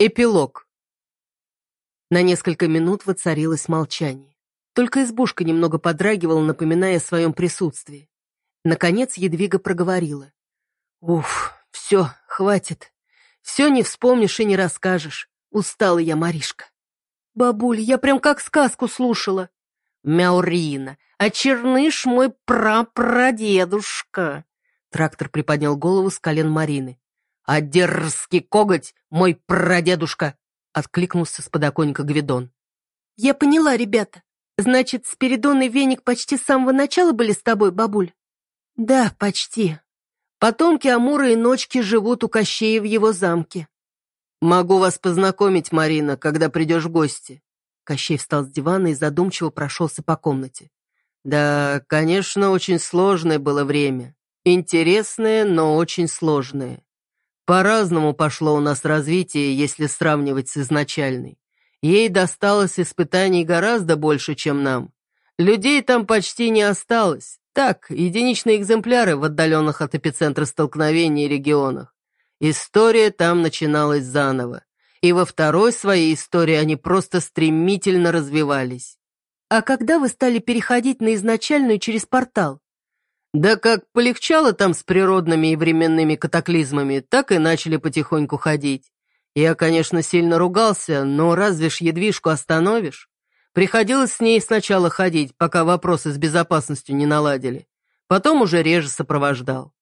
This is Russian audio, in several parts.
Эпилог. На несколько минут воцарилось молчание. Только избушка немного подрагивала, напоминая о своем присутствии. Наконец Едвига проговорила. «Уф, все, хватит. Все не вспомнишь и не расскажешь. Устала я, Маришка». «Бабуль, я прям как сказку слушала». «Мяурина, а черныш мой прапрадедушка». Трактор приподнял голову с колен Марины. «А дерзкий коготь мой прадедушка!» — откликнулся с подоконника Гвидон. «Я поняла, ребята. Значит, Спиридон и Веник почти с самого начала были с тобой, бабуль?» «Да, почти. Потомки Амура и Ночки живут у Кощея в его замке». «Могу вас познакомить, Марина, когда придешь в гости». Кощей встал с дивана и задумчиво прошелся по комнате. «Да, конечно, очень сложное было время. Интересное, но очень сложное. По-разному пошло у нас развитие, если сравнивать с изначальной. Ей досталось испытаний гораздо больше, чем нам. Людей там почти не осталось. Так, единичные экземпляры в отдаленных от эпицентра столкновений регионах. История там начиналась заново. И во второй своей истории они просто стремительно развивались. А когда вы стали переходить на изначальную через портал? Да как полегчало там с природными и временными катаклизмами, так и начали потихоньку ходить. Я, конечно, сильно ругался, но разве ж едвижку остановишь? Приходилось с ней сначала ходить, пока вопросы с безопасностью не наладили. Потом уже реже сопровождал.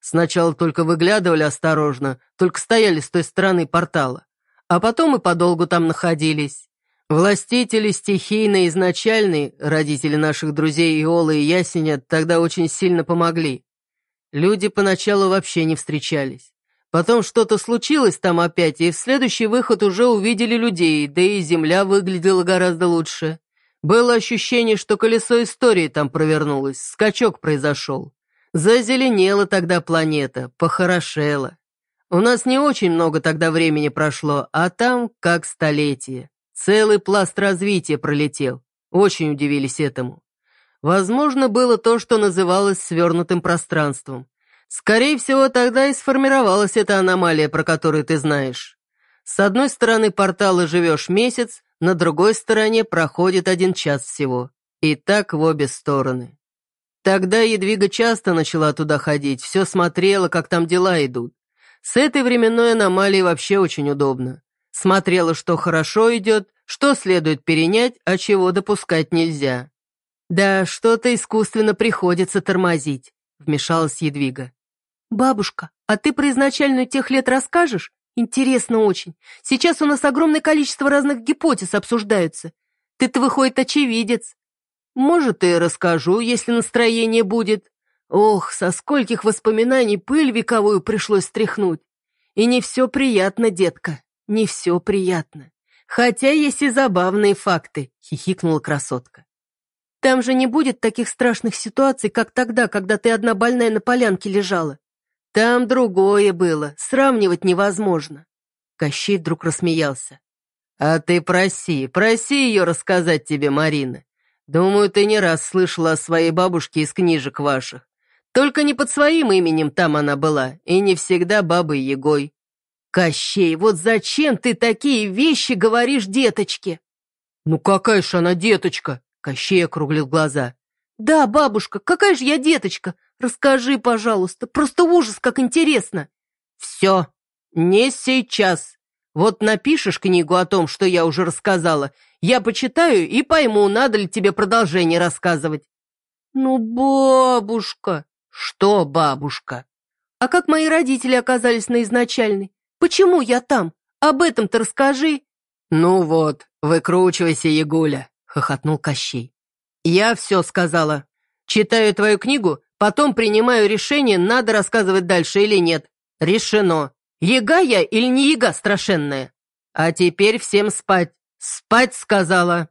Сначала только выглядывали осторожно, только стояли с той стороны портала. А потом и подолгу там находились. Властители стихийно изначальные, родители наших друзей Иола и Ясеня, тогда очень сильно помогли. Люди поначалу вообще не встречались. Потом что-то случилось там опять, и в следующий выход уже увидели людей, да и земля выглядела гораздо лучше. Было ощущение, что колесо истории там провернулось, скачок произошел. Зазеленела тогда планета, похорошела. У нас не очень много тогда времени прошло, а там как столетие. Целый пласт развития пролетел. Очень удивились этому. Возможно, было то, что называлось свернутым пространством. Скорее всего, тогда и сформировалась эта аномалия, про которую ты знаешь. С одной стороны портала живешь месяц, на другой стороне проходит один час всего. И так в обе стороны. Тогда Едвига часто начала туда ходить, все смотрела, как там дела идут. С этой временной аномалией вообще очень удобно. Смотрела, что хорошо идет, что следует перенять, а чего допускать нельзя. «Да, что-то искусственно приходится тормозить», — вмешалась Едвига. «Бабушка, а ты про изначальную тех лет расскажешь? Интересно очень. Сейчас у нас огромное количество разных гипотез обсуждаются. Ты-то, выходит, очевидец. Может, и расскажу, если настроение будет. Ох, со скольких воспоминаний пыль вековую пришлось стряхнуть. И не все приятно, детка, не все приятно. Хотя есть и забавные факты», — хихикнула красотка. «Там же не будет таких страшных ситуаций, как тогда, когда ты одна больная на полянке лежала. Там другое было, сравнивать невозможно». Кощей вдруг рассмеялся. «А ты проси, проси ее рассказать тебе, Марина. Думаю, ты не раз слышала о своей бабушке из книжек ваших. Только не под своим именем там она была, и не всегда бабой Егой. «Кощей, вот зачем ты такие вещи говоришь деточке?» «Ну какая ж она деточка?» Кощей округлил глаза. «Да, бабушка, какая же я деточка? Расскажи, пожалуйста, просто ужас, как интересно!» «Все, не сейчас. Вот напишешь книгу о том, что я уже рассказала, я почитаю и пойму, надо ли тебе продолжение рассказывать». «Ну, бабушка!» «Что, бабушка?» «А как мои родители оказались на изначальной? Почему я там? Об этом-то расскажи». «Ну вот, выкручивайся, Ягуля», — хохотнул Кощей. «Я все сказала. Читаю твою книгу, потом принимаю решение, надо рассказывать дальше или нет. Решено. Яга я или не яга страшенная? А теперь всем спать. Спать сказала».